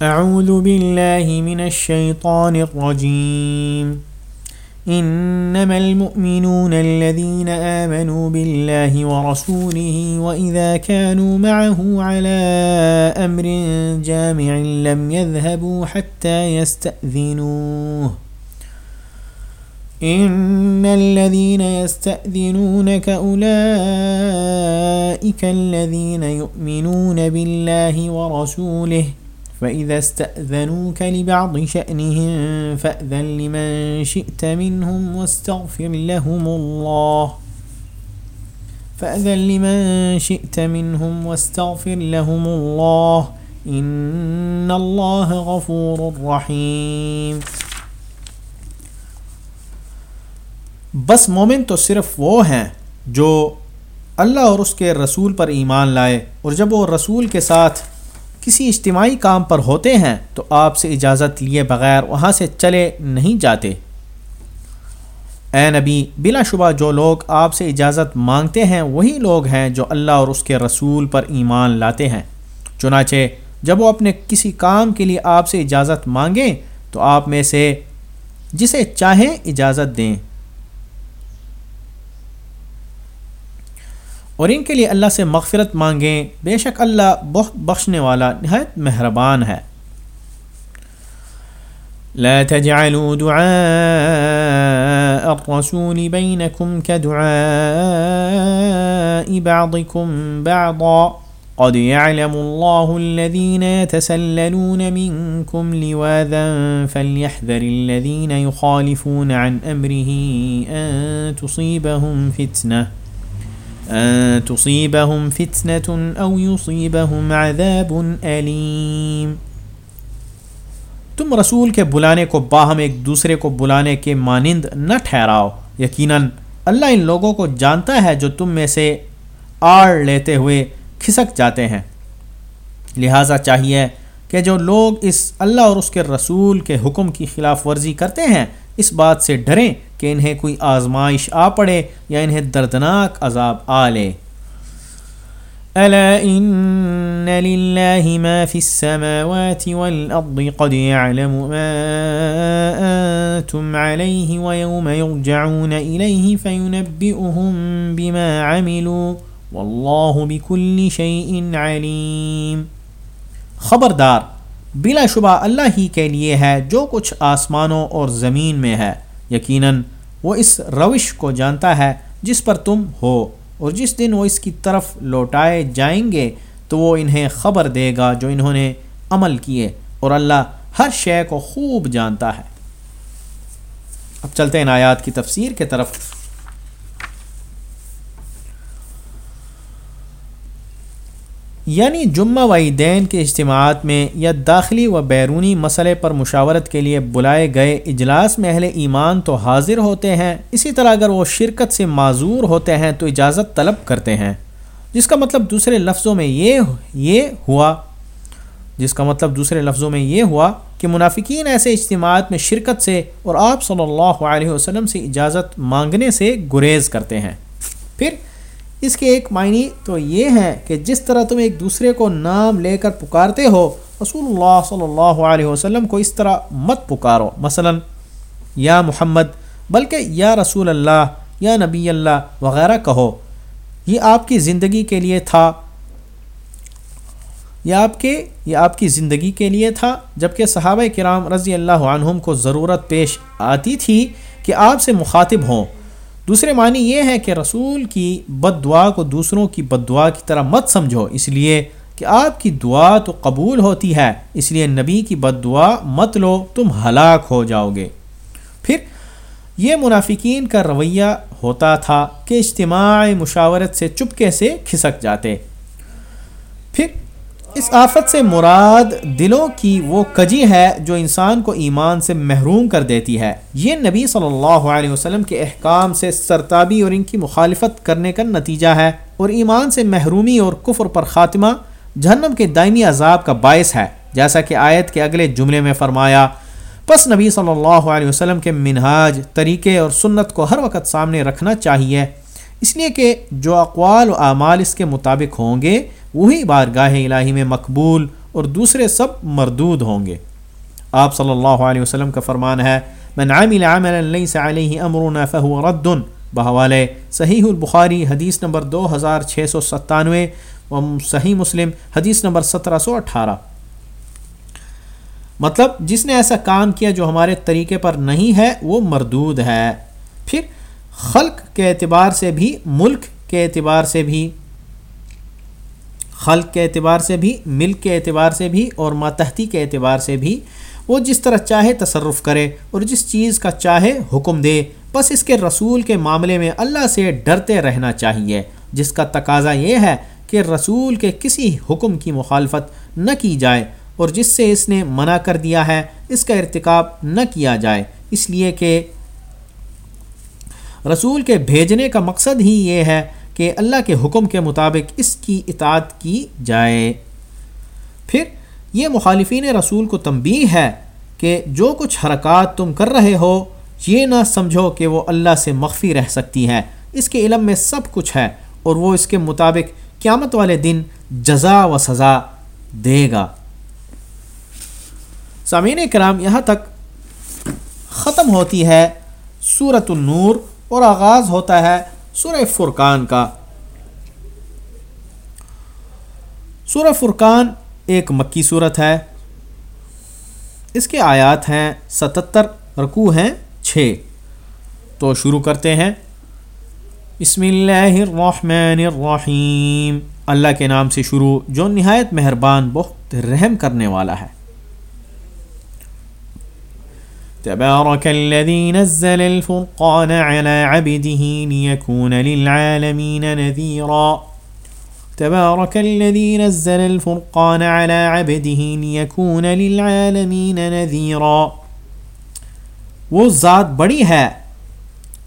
اعوذ باللہ من الشیطان الرجیم انما المؤمنون الذين آمنوا بالله ورسوله وإذا كانوا معه على أمر جامع لم يذهبوا حتى يستأذنوه. ان الذين يستأذنونك اولئك الذين يؤمنون بالله ورسوله فإذا استأذنوك لبعض شأنهم فأذن لمن شئت منهم واستغفر لهم الله فأذن لمن شئت منهم واستغفر لهم الله إن الله غفور رحيم بس مومن تو صرف وہ ہیں جو اللہ اور اس کے رسول پر ایمان لائے اور جب وہ رسول کے ساتھ کسی اجتماعی کام پر ہوتے ہیں تو آپ سے اجازت لیے بغیر وہاں سے چلے نہیں جاتے۔ اے نبی، بلا شبہ جو لوگ آپ سے اجازت مانگتے ہیں وہی لوگ ہیں جو اللہ اور اس کے رسول پر ایمان لاتے ہیں۔ چنانچہ، جب وہ اپنے کسی کام کے لیے آپ سے اجازت مانگیں تو آپ میں سے جسے چاہیں اجازت دیں۔ اور ان کے لیے اللہ سے مغفرت مانگیں، بے شک اللہ بہت بخشنے والا نہایت مہربان ہے۔ لا تجعلوا دعاء الرسول بينكم كدعاء بعضكم بعضا۔ قد يعلم الله الذين يتسللون منكم لواذا فليحذر الذين يخالفون عن أمره أن تصيبهم فتنة تصيبهم فتنة أو يصيبهم عذاب أليم۔ تم رسول کے بلانے کو باہم ایک دوسرے کو بلانے کے مانند نہ ٹھہراؤ۔ یقیناً اللہ ان لوگوں کو جانتا ہے جو تم میں سے آڑ لیتے ہوئے کھسک جاتے ہیں۔ لہٰذا چاہیے کہ جو لوگ اس اللہ اور اس کے رسول کے حکم کی خلاف ورزی کرتے ہیں، اس بات سے ڈریں۔ کہ انہیں کوئی آزمائش آ پڑے یا انہیں دردناک عذاب آ لے۔ ألا إن لله ما في السماوات والأرض قد يعلم ما أنتم عليه ويوم يرجعون إليه فينبئهم بما عملوا والله بكل شيء عليم۔ خبردار، بلا شبہ اللہ ہی کے لیے ہے جو کچھ آسمانوں اور زمین میں ہے۔ یقیناً وہ اس روش کو جانتا ہے جس پر تم ہو، اور جس دن وہ اس کی طرف لوٹائے جائیں گے تو وہ انہیں خبر دے گا جو انہوں نے عمل کیے، اور اللہ ہر شے کو خوب جانتا ہے۔ اب چلتے ہیں آیات کی تفسیر کے طرف۔ یعنی جمعہ و عیدین کے اجتماعات میں یا داخلی و بیرونی مسئلے پر مشاورت کے لیے بلائے گئے اجلاس میں اہل ایمان تو حاضر ہوتے ہیں، اسی طرح اگر وہ شرکت سے معذور ہوتے ہیں تو اجازت طلب کرتے ہیں۔ جس کا مطلب دوسرے لفظوں میں یہ یہ ہوا، جس کا مطلب دوسرے لفظوں میں یہ ہوا کہ منافقین ایسے اجتماعات میں شرکت سے اور آپ صلی اللہ علیہ وسلم سے اجازت مانگنے سے گریز کرتے ہیں۔ پھر اس کے ایک معنی تو یہ ہے کہ جس طرح تم ایک دوسرے کو نام لے کر پکارتے ہو، رسول اللہ صلی اللہ علیہ وسلم کو اس طرح مت پکارو۔ مثلا، یا محمد، بلکہ یا رسول اللہ، یا نبی اللہ وغیرہ کہو۔ یہ آپ کی زندگی کے لیے تھا۔ یہ آپ کے، یہ آپ کی زندگی کے لیے تھا۔ جبکہ صحابہ کرام رضی اللہ عنہم کو ضرورت پیش آتی تھی کہ آپ سے مخاطب ہوں۔ دوسرے معنی یہ ہے کہ رسول کی بد دعا کو دوسروں کی بد دعا کی طرح مت سمجھو۔ اس لیے کہ آپ کی دعا تو قبول ہوتی ہے، اس لیے نبی کی بد دعا مت لو، تم ہلاک ہو جاؤ گے۔ پھر یہ منافقین کا رویہ ہوتا تھا کہ اجتماع مشاورت سے چپکے سے کھسک جاتے۔ پھر اس آفت سے مراد دلوں کی وہ کجی ہے جو انسان کو ایمان سے محروم کر دیتی ہے۔ یہ نبی صلی اللہ علیہ وسلم کے احکام سے سرتابی اور ان کی مخالفت کرنے کا نتیجہ ہے اور ایمان سے محرومی اور کفر پر خاتمہ جہنم کے دائمی عذاب کا باعث ہے۔ جیسا کہ آیت کے اگلے جملے میں فرمایا، پس نبی صلی اللہ علیہ وسلم کے منہاج طریقے اور سنت کو ہر وقت سامنے رکھنا چاہیے۔ اس لیے کہ جو اقوال و اعمال اس کے مطابق ہوں گے وہی بارگاہ الہی میں مقبول اور دوسرے سب مردود ہوں گے۔ آپ صلی اللہ علیہ وسلم کا فرمان ہے، من عمل عملا ليس عليه امرنا فهو رد بحوالے صحیح البخاری حدیث نمبر دو ہزار چھ سو ستانوے و صحیح مسلم حدیث نمبر سترہ سو اٹھارہ۔ مطلب جس نے ایسا کام کیا جو ہمارے طریقے پر نہیں ہے، وہ مردود ہے۔ پھر خلق کے اعتبار سے بھی، ملک کے اعتبار سے بھی خلق کے اعتبار سے بھی، ملک کے اعتبار سے بھی اور ماتحتی کے اعتبار سے بھی وہ جس طرح چاہے تصرف کرے اور جس چیز کا چاہے حکم دے۔ بس اس کے رسول کے معاملے میں اللہ سے ڈرتے رہنا چاہیے۔ جس کا تقاضا یہ ہے کہ رسول کے کسی حکم کی مخالفت نہ کی جائے اور جس سے اس نے منع کر دیا ہے، اس کا ارتکاب نہ کیا جائے۔ اس لیے کہ رسول کے بھیجنے کا مقصد ہی یہ ہے کہ اللہ کے حکم کے مطابق اس کی اطاعت کی جائے۔ پھر یہ مخالفین رسول کو تنبیہ ہے کہ جو کچھ حرکات تم کر رہے ہو، یہ نہ سمجھو کہ وہ اللہ سے مخفی رہ سکتی ہے اس کے علم میں سب کچھ ہے اور وہ اس کے مطابق قیامت والے دن جزا و سزا دے گا۔ سامعین کرام، یہاں تک ختم ہوتی ہے صورت النور اور آغاز ہوتا ہے سورہ فرقان کا سورہ فرقان ایک مکی صورت ہے۔ اس کے آیات ہیں ستتر، رکوع ہیں چھ۔ تو شروع کرتے ہیں۔ بسم اللہ الرحمن الرحیم۔ اللہ کے نام سے شروع، جو نہایت مہربان، بہت رحم کرنے والا ہے۔ تبارك الذي نزل الفرقان على عبده ليكون للعالمين نذيرا. تبارك الذي نزل الفرقان على عبده ليكون للعالمين نذيرا. وہ ذات بڑی ہے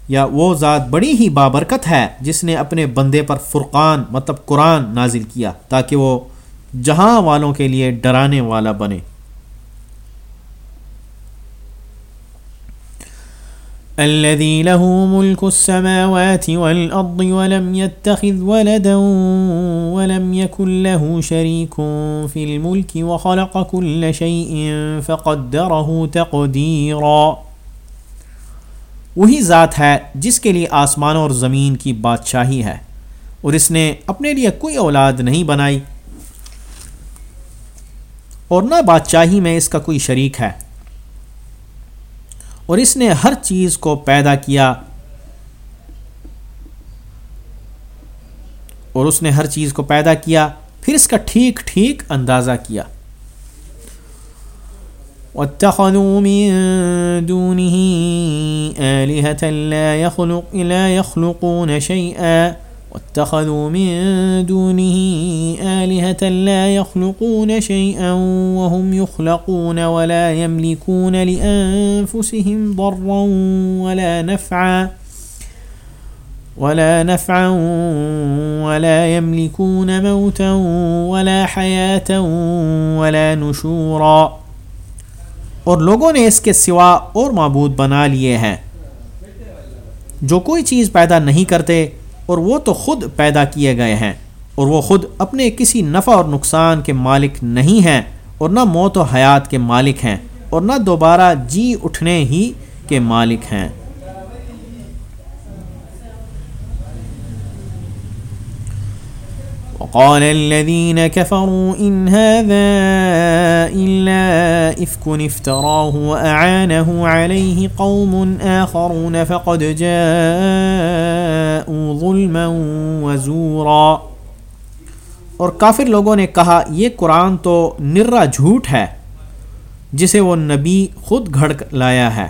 یا وہ ذات بڑی ہی بابرکت ہے جس نے اپنے بندے پر فرقان مطلب قرآن نازل کیا تاکہ وہ جہاں والوں کے لیے ڈرانے والا بنے۔ الذي له ملك السماوات والأرض ولم يتخذ ولدا ولم يكن له شريك في الملك وخلق كل شيء فقدره تقديرا۔ وہی ذات ہے جس کے لیے آسمان اور زمین کی بادشاہی ہے اور اس نے اپنے لیے کوئی اولاد نہیں بنائی اور نہ بادشاہی میں اس کا کوئی شریک ہے۔ اور اس نے ہر چیز کو پیدا کیا اور اس نے ہر چیز کو پیدا کیا پھر اس کا ٹھیک ٹھیک اندازہ کیا۔ واتخذوا من دونه آلهة لا, يخلق لا يخلقون شيئا واتخذوا من دونه آلهة لا يخلقون شيئا وهم يخلقون ولا يملكون لأنفسهم ضرا ولا نفعا ولا نفعا ولا يملكون موتا ولا حياة ولا نشورا اور لوگوں نے اس کے سوا اور معبود بنا لیے ہیں جو کوئی چیز پیدا نہیں کرتے اور وہ تو خود پیدا کیے گئے ہیں اور وہ خود اپنے کسی نفع اور نقصان کے مالک نہیں ہیں اور نہ موت و حیات کے مالک ہیں اور نہ دوبارہ جی اٹھنے ہی کے مالک ہیں۔ وقال الذين كفروا إن هذا إلا إفك افتراه وأعانه عليه قوم آخرون فقد جاءوا ظلما وزورا اور کافر لوگوں نے کہا، یہ قرآن تو نرا جھوٹ ہے، جسے وہ نبی خود گھڑ لایا ہے۔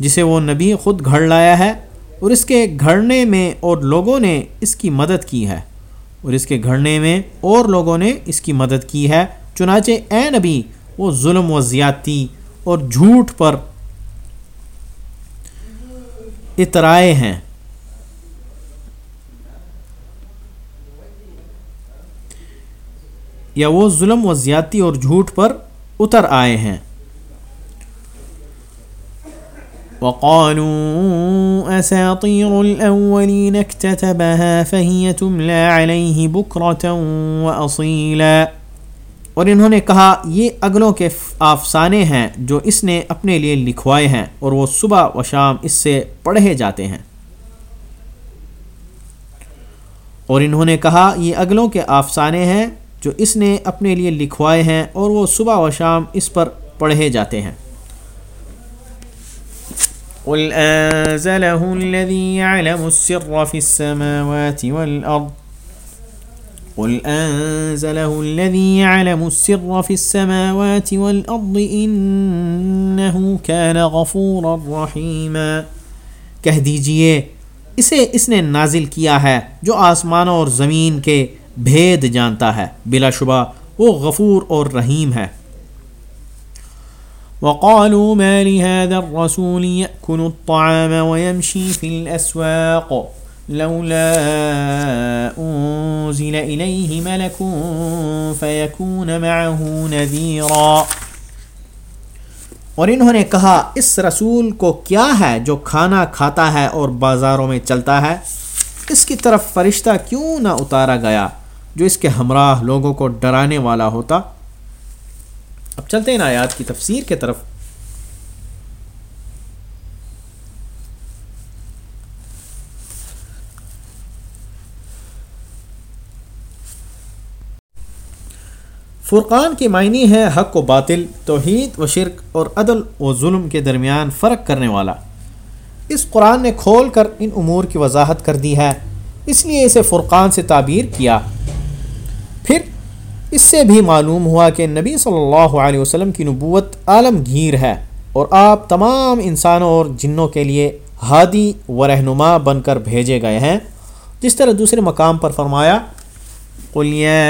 جسے وہ نبی خود گھڑ لایا ہے اور اس کے گھڑنے میں اور لوگوں نے اس کی مدد کی ہے۔ اور اس کے گھڑنے میں اور لوگوں نے اس کی مدد کی ہے۔ چنانچہ اے نبی، وہ ظلم و زیادتی اور جھوٹ پر اترائے ہیں۔ یا وہ ظلم و زیادتی اور جھوٹ پر اتر آئے ہیں۔ وقالوا أساطير الأولين اكتتبها فهي تملى عليه بكرة وأصيلا۔ اور انہوں نے کہا، یہ اگلوں کے افسانے ہیں جو اس نے اپنے لیے لکھوائے ہیں اور وہ صبح و شام اس سے پڑھے جاتے ہیں۔ اور انہوں نے کہا، یہ اگلوں کے افسانے ہیں جو اس نے اپنے لیے لکھوائے ہیں اور وہ صبح و شام اس پر پڑھے جاتے ہیں۔ قل أنزله الذي يعلم السر في السماوات والأرض قل أنزله الذي يعلم السر في السماوات والأرض إنه كان غفورا رحيما۔ کہہ دیجیے، اسے، اس نے نازل کیا ہے جو آسمانوں اور زمین کے بھید جانتا ہے۔ بلا شبہ، وہ غفور اور رحیم ہے۔ وقالوا ما لهذا الرسول يأكل الطعام ويمشي في الأسواق لولا أنزل إليه ملك فيكون معه نذيرا۔ اور انہوں نے کہا، اس رسول کو کیا ہے جو کھانا کھاتا ہے اور بازاروں میں چلتا ہے؟ اس کی طرف فرشتہ کیوں نہ اتارا گیا جو اس کے ہمراہ لوگوں کو ڈرانے والا ہوتا؟ اب چلتے ہیں آیات کی تفسیر کے طرف۔ فرقان کی معنی ہے حق و باطل، توحید و شرک اور عدل و ظلم کے درمیان فرق کرنے والا۔ اس قرآن نے کھول کر ان امور کی وضاحت کر دی ہے، اس لیے اسے فرقان سے تعبیر کیا۔ اس سے بھی معلوم ہوا کہ نبی صلی اللہ علیہ وسلم کی نبوت عالمگیر ہے اور آپ تمام انسانوں اور جنوں کے لیے ہادی و رہنما بن کر بھیجے گئے ہیں۔ جس طرح دوسرے مقام پر فرمایا، قل يا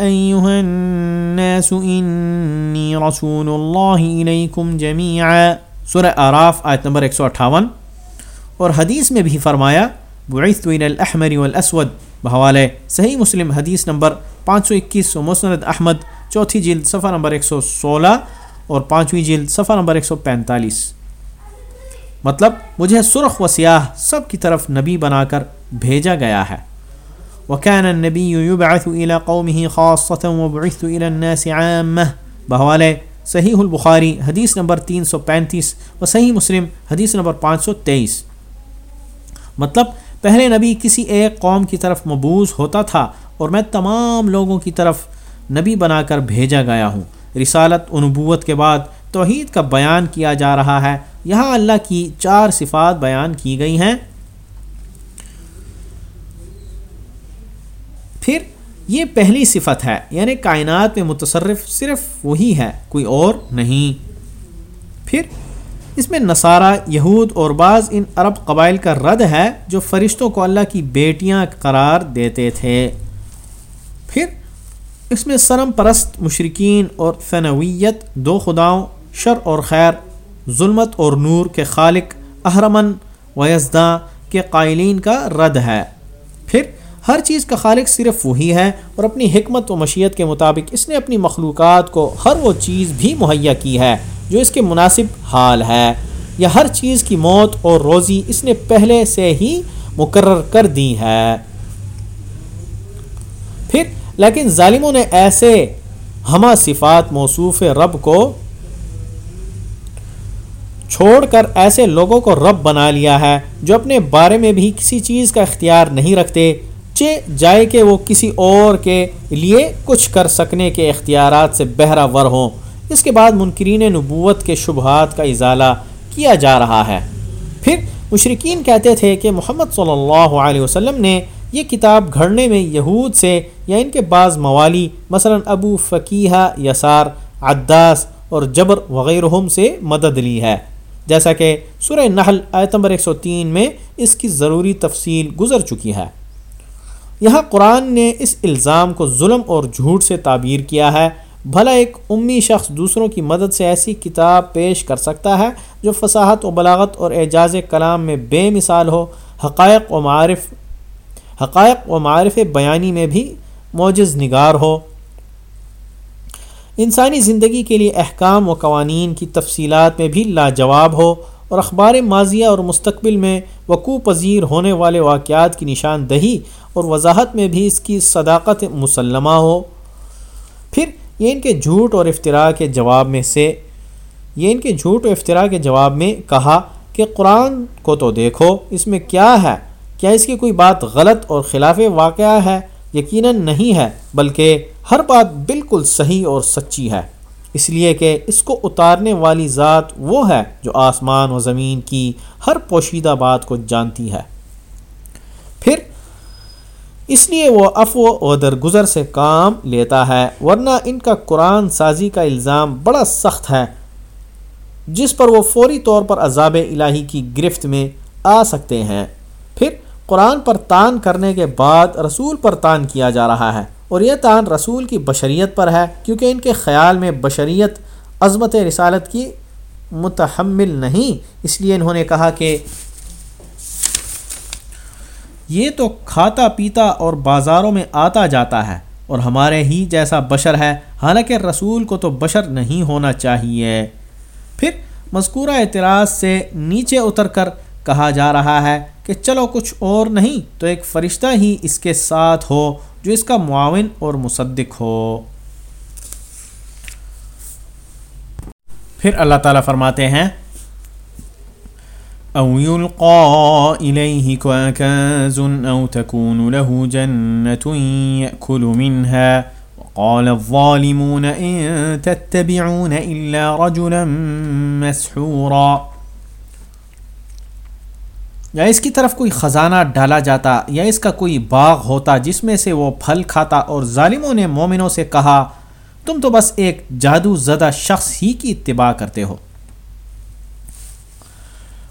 أيها الناس إني رسول الله إليكم جميعا۔ سورہ آراف آیت نمبر 158 اور حدیث میں بھی فرمایا، بعثت الى الاحمر والاسود بحوالے صحیح مسلم حدیث نمبر 521 و مسند احمد، چوتھی جلد صفحہ نمبر 116 اور پانچویں جلد صفحہ نمبر 145 مطلب مجھے سرخ و سیاہ سب کی طرف نبی بنا کر بھیجا گیا ہے۔ وكان النبي يبعث إلى قومه خاصة وبعثت إلى الناس عامة بحوالے صحیح البخاری حدیث نمبر 335 و صحیح مسلم حدیث نمبر 523 مطلب پہلے نبی کسی ایک قوم کی طرف مبوض ہوتا تھا اور میں تمام لوگوں کی طرف نبی بنا کر بھیجا گیا ہوں۔ رسالت و نبوت کے بعد توحید کا بیان کیا جا رہا ہے۔ یہاں اللہ کی چار صفات بیان کی گئی ہیں۔ پھر یہ پہلی صفت ہے یعنی کائنات میں متصرف صرف وہی ہے، کوئی اور نہیں۔ پھر اس میں نصارہ، یہود اور بعض ان عرب قبائل کا رد ہے جو فرشتوں کو اللہ کی بیٹیاں قرار دیتے تھے۔ پھر اس میں سرم پرست مشرقین اور فنویت دو خداؤں، شر اور خیر، ظلمت اور نور کے خالق احرمن ویزداں کے قائلین کا رد ہے۔ پھر ہر چیز کا خالق صرف وہی ہے اور اپنی حکمت و مشیت کے مطابق اس نے اپنی مخلوقات کو ہر وہ چیز بھی مہیا کی ہے۔ جو اس کے مناسب حال ہے، یا ہر چیز کی موت اور روزی اس نے پہلے سے ہی مقرر کر دی ہے۔ پھر، لیکن ظالموں نے ایسے ہمہ صفات موصوف رب کو چھوڑ کر ایسے لوگوں کو رب بنا لیا ہے جو اپنے بارے میں بھی کسی چیز کا اختیار نہیں رکھتے جائے کہ وہ کسی اور کے لیے کچھ کر سکنے کے اختیارات سے بہرا ور ہوں۔ اس کے بعد منکرین نبوت کے شبہات کا ازالہ کیا جا رہا ہے۔ پھر مشرقین کہتے تھے کہ محمد صلی اللہ علیہ وسلم نے یہ کتاب گھڑنے میں یہود سے یا ان کے بعض موالی، مثلا ابو فقیہ یسار، عداس اور جبر وغیرہ سے مدد لی ہے۔ جیسا کہ سورہ نحل آیت نمبر 103 میں اس کی ضروری تفصیل گزر چکی ہے۔ یہاں قرآن نے اس الزام کو ظلم اور جھوٹ سے تعبیر کیا ہے۔ بھلا ایک امی شخص دوسروں کی مدد سے ایسی کتاب پیش کر سکتا ہے جو فصاحت و بلاغت اور اعجاز کلام میں بے مثال ہو، حقائق و معارف، حقائق و معارف بیانی میں بھی معجز نگار ہو۔ انسانی زندگی کے لیے احکام و قوانین کی تفصیلات میں بھی لاجواب ہو اور اخبار ماضیہ اور مستقبل میں وقوع پذیر ہونے والے واقعات کی نشاندہی اور وضاحت میں بھی اس کی صداقت مسلمہ ہو۔ پھر یہ ان کے جھوٹ اور افطراء کے جواب میں سے یہ ان کے جھوٹ و افطراء کے جواب میں کہا کہ قرآن کو تو دیکھو، اس میں کیا ہے؟ کیا اس کی کوئی بات غلط اور خلاف واقعہ ہے؟ یقیناً نہیں ہے، بلکہ ہر بات بالکل صحیح اور سچی ہے۔ اس لیے کہ اس کو اتارنے والی ذات وہ ہے جو آسمان و زمین کی ہر پوشیدہ بات کو جانتی ہے۔ پھر اس لیے وہ افو و درگزر سے کام لیتا ہے، ورنہ ان کا قرآن سازی کا الزام بڑا سخت ہے، جس پر وہ فوری طور پر عذاب الہی کی گرفت میں آ سکتے ہیں۔ پھر قرآن پر تان کرنے کے بعد رسول پر تان کیا جا رہا ہے، اور یہ تان رسول کی بشریت پر ہے، کیونکہ ان کے خیال میں بشریت عظمت رسالت کی متحمل نہیں۔ اس لیے انہوں نے کہا کہ یہ تو کھاتا پیتا اور بازاروں میں آتا جاتا ہے اور ہمارے ہی جیسا بشر ہے، حالانکہ رسول کو تو بشر نہیں ہونا چاہیے۔ پھر مذکورہ اعتراض سے نیچے اتر کر کہا جا رہا ہے کہ چلو کچھ اور نہیں، تو ایک فرشتہ ہی اس کے ساتھ ہو جو اس کا معاون اور مصدق ہو۔ پھر اللہ تعالیٰ فرماتے ہیں او يلقى إليه كنز أو تكون له جنة يأكل منها. وقال الظالمون إن تتبعون إلا رجلا مسحورا. یا اس کی طرف کوئی خزانہ ڈالا جاتا، یا اس کا کوئی باغ ہوتا جس میں سے وہ پھل کھاتا اور ظالموں نے مومنوں سے کہا، تم تو بس ایک جادو زدہ شخص ہی کی اتباع کرتے ہو۔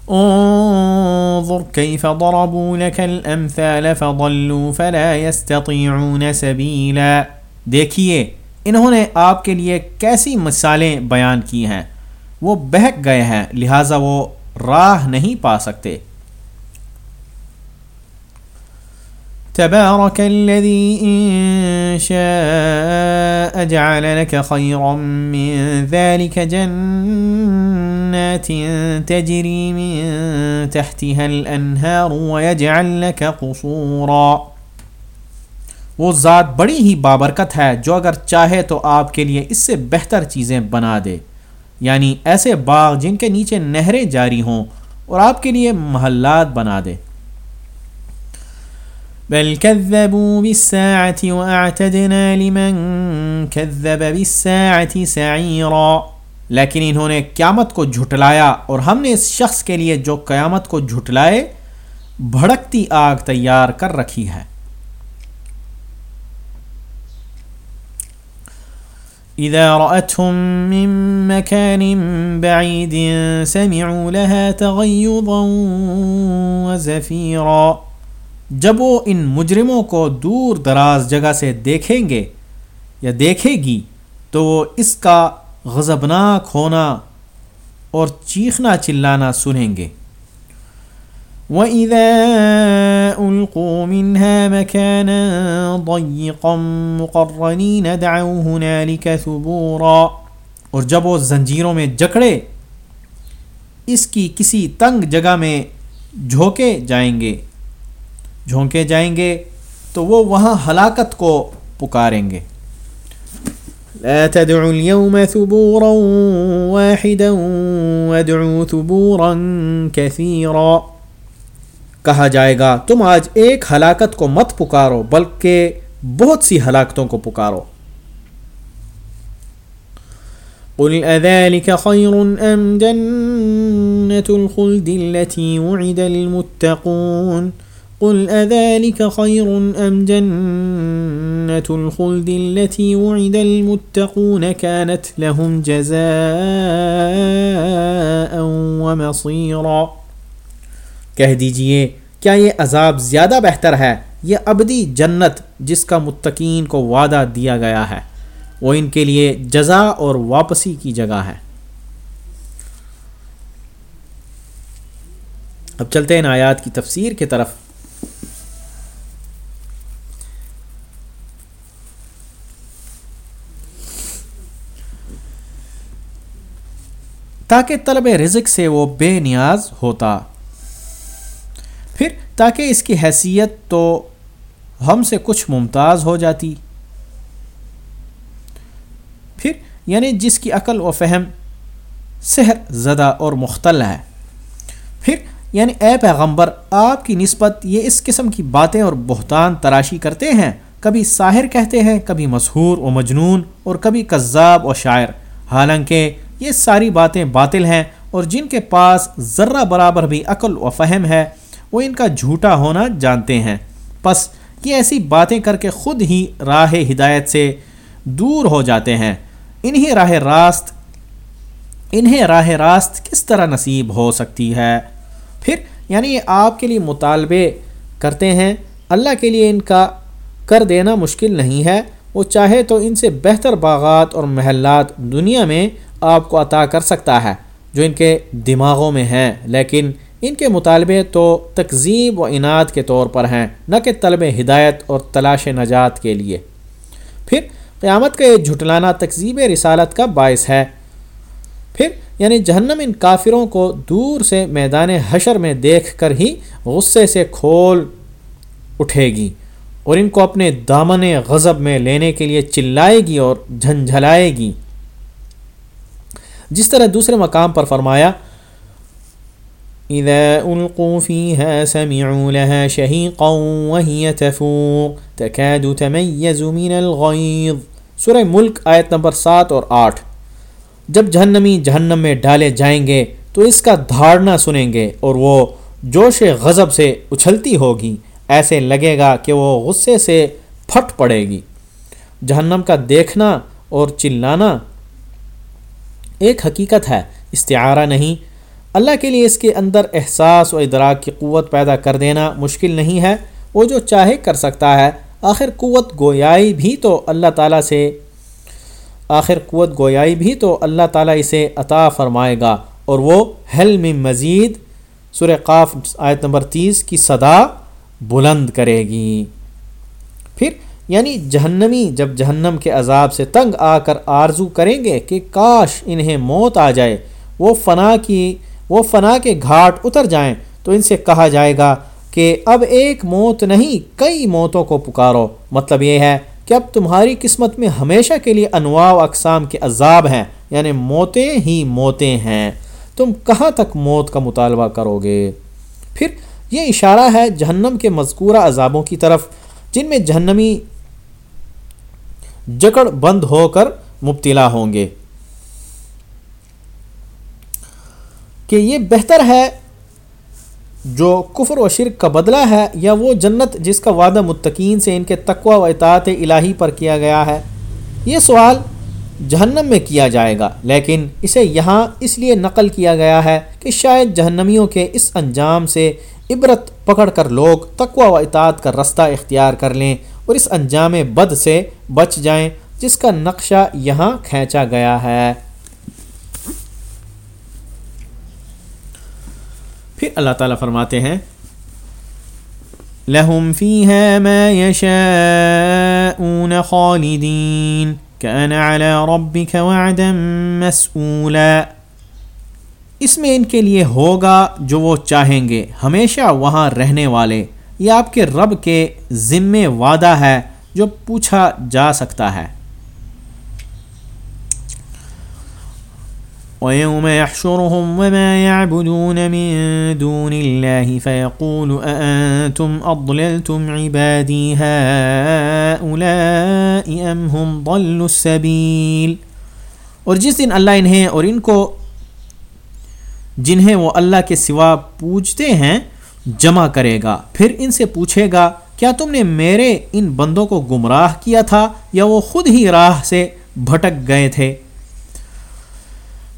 انظر كيف ضربوا لك الامثال فضلوا فلا يستطيعون سبيلا۔ دیکھیے، انہوں نے آپ کے لیے کیسی مثالیں بیان کی ہیں۔ وہ بہک گئے ہیں، لہٰذا وہ راہ نہیں پا سکتے۔ تبارك الذي إن شاء جعل لك خيرا من ذلك جنات تجري من تحتها الأنهار ويجعل لك قصورا۔ وہ ذات بڑی ہی بابرکت ہے جو اگر چاہے تو آپ کے لیے اس سے بہتر چیزیں بنا دے۔ یعنی ایسے باغ جن کے نیچے نہریں جاری ہوں اور آپ کے لیے محلات بنا دے۔ بل كذبوا بالساعة وأعتدنا لمن كذب بالساعة سعيرا۔ لیکن انہوں نے قیامت کو جھٹلایا اور ہم نے اس شخص کے لیے جو قیامت کو جھٹلائے، بھڑکتی آگ تیار کر رکھی ہے۔ اذا رأتهم من مكان بعيد سمعوا لها تغيظا وزفيرا۔ جب وہ ان مجرموں کو دور دراز جگہ سے دیکھیں گے یا دیکھے گی، تو وہ اس کا غضبناک ہونا اور چیخنا چلانا سنیں گے۔ وَإِذَا أُلْقُوا مِنْهَا مَكَانًا ضَيِّقًا مُقَرَّنِينَ دَعَوْا هُنَالِكَ ثُبُورًا۔ اور جب وہ زنجیروں میں جکڑے، اس کی کسی تنگ جگہ میں جھوکے جائیں گے۔ جھونکے جائیں گے تو وہ وہاں ہلاکت کو پکاریں گے۔ لا تدعوا اليوم ثبورا واحدا وادعوا ثبورا كثيرا۔ کہا جائے گا تم آج ایک ہلاکت کو مت پکارو بلکہ بہت سی ہلاکتوں کو پکارو۔ قل أذلك خير أم جنة الخلد التي وعد المتقون۔ قل أذلك خير أم جنة الخلد التي وعد المتقون كانت لهم جزاء ومصيرا؟ کہہ دیجیے، کیا یہ عذاب زیادہ بہتر ہے؟ یہ ابدی جنت جس کا متقین کو وعدہ دیا گیا ہے۔ وہ ان کے لیے جزا اور واپسی کی جگہ ہے۔ اب چلتے ہیں آیات کی تفسیر کی طرف۔ تاکہ طلب رزق سے وہ بے نیاز ہوتا۔ پھر تاکہ اس کی حیثیت تو ہم سے کچھ ممتاز ہو جاتی۔ پھر یعنی جس کی عقل و فہم سحر زدہ اور مختل ہے۔ پھر یعنی اے پیغمبر، آپ کی نسبت یہ اس قسم کی باتیں اور بہتان تراشی کرتے ہیں۔ کبھی ساحر کہتے ہیں، کبھی مسحور و مجنون اور کبھی کذاب و شاعر۔ حالانکہ یہ ساری باتیں باطل ہیں اور جن کے پاس ذرہ برابر بھی عقل و فہم ہے، وہ ان کا جھوٹا ہونا جانتے ہیں۔ پس یہ ایسی باتیں کر کے خود ہی راہ ہدایت سے دور ہو جاتے ہیں۔ انہیں راہ راست انہیں راہ راست کس طرح نصیب ہو سکتی ہے؟ پھر یعنی یہ آپ کے لیے مطالبے کرتے ہیں، اللہ کے لیے ان کا کر دینا مشکل نہیں ہے۔ وہ چاہے تو ان سے بہتر باغات اور محلات دنیا میں آپ کو عطا کر سکتا ہے، جو ان کے دماغوں میں ہیں۔ لیکن ان کے مطالبے تو تقزیب و انعد کے طور پر ہیں، نہ کہ طلب ہدایت اور تلاش نجات کے لیے۔ پھر قیامت کا یہ جھٹلانا تقزیب رسالت کا باعث ہے۔ پھر یعنی جہنم ان کافروں کو دور سے میدان حشر میں دیکھ کر ہی غصے سے کھول اٹھے گی اور ان کو اپنے دامن غضب میں لینے کے لیے چلائے گی اور جھنجھلائے گی۔ جس طرح دوسرے مقام پر فرمایا اذا القوا فيها سمعوا لها شهيقا وهي تفوق، تكاد تميز من الغيظ سورہ ملک آیت نمبر سات اور آٹھ۔ جب جہنمی جہنم میں ڈالے جائیں گے، تو اس کا دھاڑنا سنیں گے اور وہ جوش غضب سے اچھلتی ہوگی۔ ایسے لگے گا کہ وہ غصے سے پھٹ پڑے گی۔ جہنم کا دیکھنا اور چلانا ایک حقیقت ہے، استعارہ نہیں۔ اللہ کے لیے اس کے اندر احساس و ادراک کی قوت پیدا کر دینا مشکل نہیں ہے۔ وہ جو چاہے کر سکتا ہے۔ آخر قوت گویائی بھی تو اللہ تعالیٰ سے، آخر قوت گویائی بھی تو اللہ تعالیٰ اسے عطا فرمائے گا۔ اور وہ حل میں مزید سر قاف آیت نمبر تیس کی صدا بلند کرے گی۔ پھر یعنی جہنمی جب جہنم کے عذاب سے تنگ آ کر آرزو کریں گے کہ کاش انہیں موت آ جائے، وہ فنا کی، وہ فنا کے گھاٹ اتر جائیں، تو ان سے کہا جائے گا کہ اب ایک موت نہیں، کئی موتوں کو پکارو۔ مطلب یہ ہے کہ اب تمہاری قسمت میں ہمیشہ کے لیے انواع و اقسام کے عذاب ہیں یعنی موتیں ہی موتیں ہیں۔ تم کہاں تک موت کا مطالبہ کرو گے؟ پھر یہ اشارہ ہے جہنم کے مذکورہ عذابوں کی طرف۔ جن میں جہنمی جکڑ بند ہو کر مبتلا ہوں گے۔ کہ یہ بہتر ہے جو کفر و شرک کا بدلہ ہے یا وہ جنت جس کا وعدہ متقین سے ان کے تقوی و اطاعت الہی پر کیا گیا ہے، یہ سوال جہنم میں کیا جائے گا۔ لیکن اسے یہاں اس لیے نقل کیا گیا ہے کہ شاید جہنمیوں کے اس انجام سے عبرت پکڑ کر لوگ تقوی و اطاعت کا رستہ اختیار کر لیں اور اس انجام بد سے بچ جائیں جس کا نقشہ یہاں کھینچا گیا ہے۔ پھر اللہ تعالیٰ فرماتے ہیں، لہم فیها ما يشاءون خالدین كان على ربك وعدا مسئولا۔ اس میں ان کے لیے ہوگا جو وہ چاہیں گے۔ ہمیشہ وہاں رہنے والے، یہ آپ کے رب کے ذمے وعدہ ہے جو پوچھا جا سکتا ہے۔ ويوم يحشرهم وما يعبدون من دون الله فيقول أأنتم أضللتم عبادي هؤلاء أم هم ضلوا السبيل۔ اور جس دن اللہ انہیں اور ان کو جنہیں وہ اللہ کے سوا پوجتے ہیں، جمع کرے گا۔ پھر ان سے پوچھے گا، کیا تم نے میرے ان بندوں کو گمراہ کیا تھا یا وہ خود ہی راہ سے بھٹک گئے تھے؟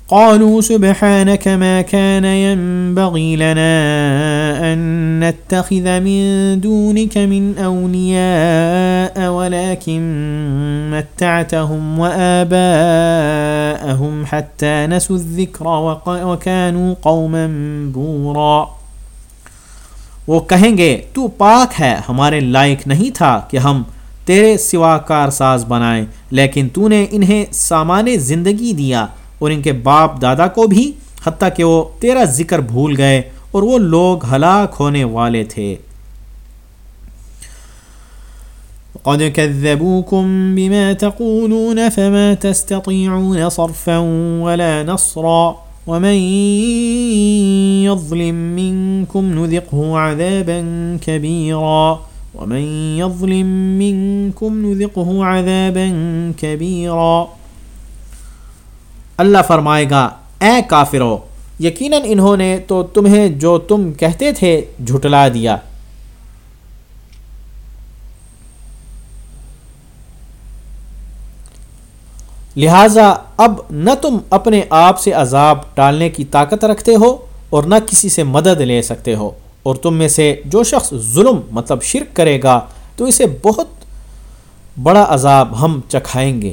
قالوا سبحانك ما كان ينبغي لنا أن نتخذ من دونك من أولياء ولكن متعتهم وآباءهم حتى نسوا الذكر وكانوا قوما بورا۔ وہ کہیں گے، تو پاک ہے، ہمارے لائق نہیں تھا کہ ہم تیرے سوا کار ساز بنائیں، لیکن تو نے انہیں سامان زندگی دیا۔ اور ان کے باپ دادا کو بھی، حتیٰ کہ وہ تیرا ذکر بھول گئے اور وہ لوگ ہلاک ہونے والے تھے۔ قد كذبوكم بما تقولون فما تستطيعون صرفا ولا نصرا ومن يظلم منكم نذقه عذابا كبيرا ومن يظلم منكم نذقه عذابا كبيرا اللہ فرمائے گا، اے کافرو، یقیناً انہوں نے تو تمہیں جو تم کہتے تھے جھٹلا دیا۔ لہٰذا اب نہ تم اپنے آپ سے عذاب ٹالنے کی طاقت رکھتے ہو اور نہ کسی سے مدد لے سکتے ہو۔ اور تم میں سے جو شخص ظلم مطلب شرک کرے گا، تو اسے بہت بڑا عذاب ہم چکھائیں گے۔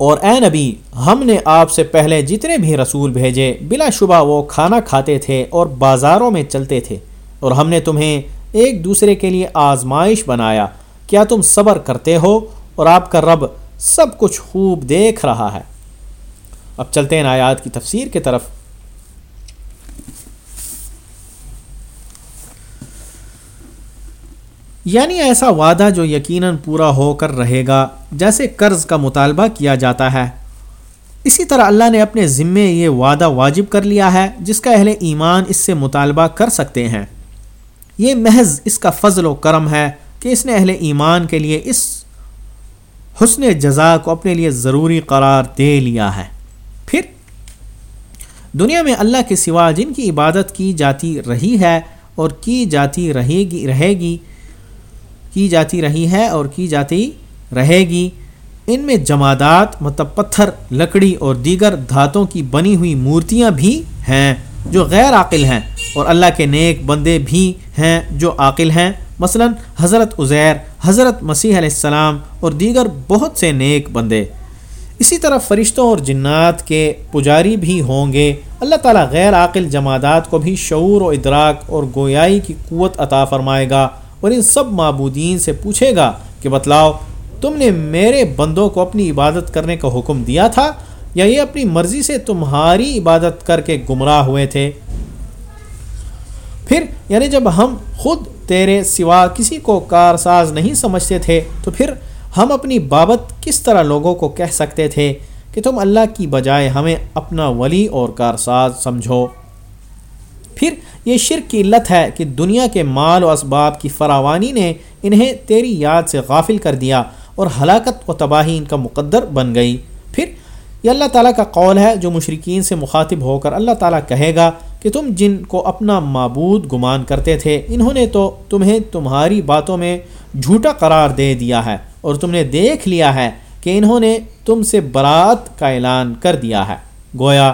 اور اے نبی، ہم نے آپ سے پہلے جتنے بھی رسول بھیجے، بلا شبہ وہ کھانا کھاتے تھے اور بازاروں میں چلتے تھے اور ہم نے تمہیں ایک دوسرے کے لیے آزمائش بنایا۔ کیا تم صبر کرتے ہو اور آپ کا رب سب کچھ خوب دیکھ رہا ہے؟ اب چلتے ہیں آیات کی تفسیر کی طرف۔ یعنی ایسا وعدہ جو یقیناً پورا ہو کر رہے گا، جیسے قرض کا مطالبہ کیا جاتا ہے۔ اسی طرح اللہ نے اپنے ذمے یہ وعدہ واجب کر لیا ہے، جس کا اہل ایمان اس سے مطالبہ کر سکتے ہیں۔ یہ محض اس کا فضل و کرم ہے کہ اس نے اہل ایمان کے لیے اس حسن جزا کو اپنے لیے ضروری قرار دے لیا ہے۔ پھر دنیا میں اللہ کے سوا جن کی عبادت کی جاتی رہی ہے اور کی جاتی رہے گی رہے گی کی جاتی رہی ہے اور کی جاتی رہے گی۔ ان میں جمادات مطلب پتھر لکڑی اور دیگر دھاتوں کی بنی ہوئی مورتیاں بھی ہیں جو غیر عاقل ہیں اور اللہ کے نیک بندے بھی ہیں جو عاقل ہیں۔ مثلا حضرت عزیر، حضرت مسیح علیہ السلام اور دیگر بہت سے نیک بندے۔ اسی طرح فرشتوں اور جنات کے پجاری بھی ہوں گے۔ اللہ تعالیٰ غیر عاقل جمادات کو بھی شعور و ادراک اور گویائی کی قوت عطا فرمائے گا۔ اور ان سب معبودین سے پوچھے گا کہ بتلاؤ، تم نے میرے بندوں کو اپنی عبادت کرنے کا حکم دیا تھا یا یہ اپنی مرضی سے تمہاری عبادت کر کے گمراہ ہوئے تھے؟ پھر یعنی جب ہم خود تیرے سوا کسی کو کارساز نہیں سمجھتے تھے، تو پھر ہم اپنی بابت کس طرح لوگوں کو کہہ سکتے تھے کہ تم اللہ کی بجائے ہمیں اپنا ولی اور کارساز سمجھو؟ پھر یہ شرک کی علت ہے کہ دنیا کے مال و اسباب کی فراوانی نے انہیں تیری یاد سے غافل کر دیا اور ہلاکت و تباہی ان کا مقدر بن گئی۔ پھر یہ اللہ تعالیٰ کا قول ہے جو مشرقین سے مخاطب ہو کر اللہ تعالیٰ کہے گا کہ تم جن کو اپنا معبود گمان کرتے تھے، انہوں نے تو تمہیں تمہاری باتوں میں جھوٹا قرار دے دیا ہے اور تم نے دیکھ لیا ہے کہ انہوں نے تم سے برات کا اعلان کر دیا ہے۔ گویا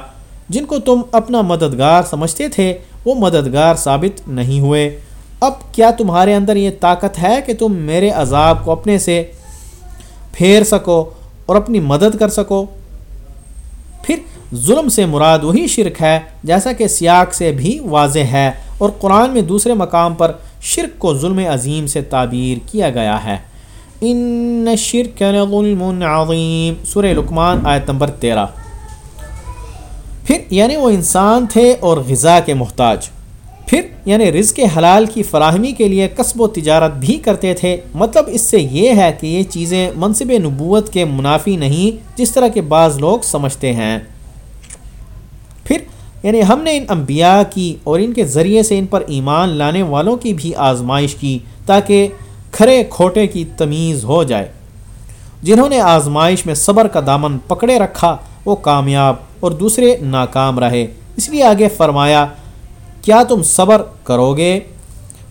جن کو تم اپنا مددگار سمجھتے تھے، وہ مددگار ثابت نہیں ہوئے۔ اب کیا تمہارے اندر یہ طاقت ہے کہ تم میرے عذاب کو اپنے سے پھیر سکو اور اپنی مدد کر سکو؟ پھر ظلم سے مراد وہی شرک ہے جیسا کہ سیاق سے بھی واضح ہے اور قرآن میں دوسرے مقام پر شرک کو ظلم عظیم سے تعبیر کیا گیا ہے۔ ان شرک ظلم عظیم۔ سورہ لکمان آیت نمبر تیرہ۔ پھر یعنی وہ انسان تھے اور غذا کے محتاج۔ پھر یعنی رزق حلال کی فراہمی کے لیے قصب و تجارت بھی کرتے تھے۔ مطلب اس سے یہ ہے کہ یہ چیزیں منصب نبوت کے منافی نہیں، جس طرح کے بعض لوگ سمجھتے ہیں۔ پھر یعنی ہم نے ان انبیاء کی اور ان کے ذریعے سے ان پر ایمان لانے والوں کی بھی آزمائش کی تاکہ کھرے کھوٹے کی تمیز ہو جائے۔ جنہوں نے آزمائش میں صبر کا دامن پکڑے رکھا، وہ کامیاب اور دوسرے ناکام رہے۔ اس لیے آگے فرمایا، کیا تم صبر کرو گے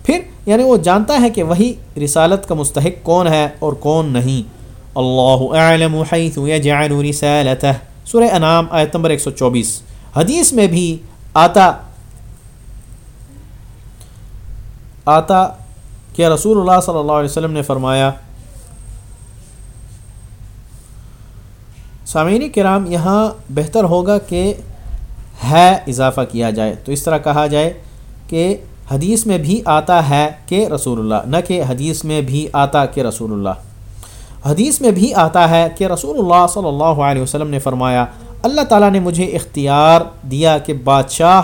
پھر یعنی وہ جانتا ہے کہ وہی رسالت کا مستحق کون ہے اور کون نہیں۔ اللہ اعلم حیث یجعل رسالتہ سورہ انام آیت نمبر 124 حدیث میں بھی آتا آتا کہ رسول اللہ صلی اللہ علیہ وسلم نے فرمایا سامعین کرام، یہاں بہتر ہوگا کہ ہے اضافہ کیا جائے۔ تو اس طرح کہا جائے کہ حدیث میں بھی آتا ہے کہ رسول اللہ، نہ کہ حدیث میں بھی آتا کہ رسول اللہ۔ حدیث میں بھی آتا ہے کہ رسول اللہ صلی اللہ علیہ وسلم نے فرمایا، اللہ تعالیٰ نے مجھے اختیار دیا کہ بادشاہ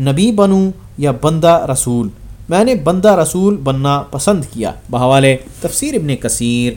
نبی بنوں یا بندہ رسول۔ میں نے بندہ رسول بننا پسند کیا۔ بحوالے تفسیر ابن کثیر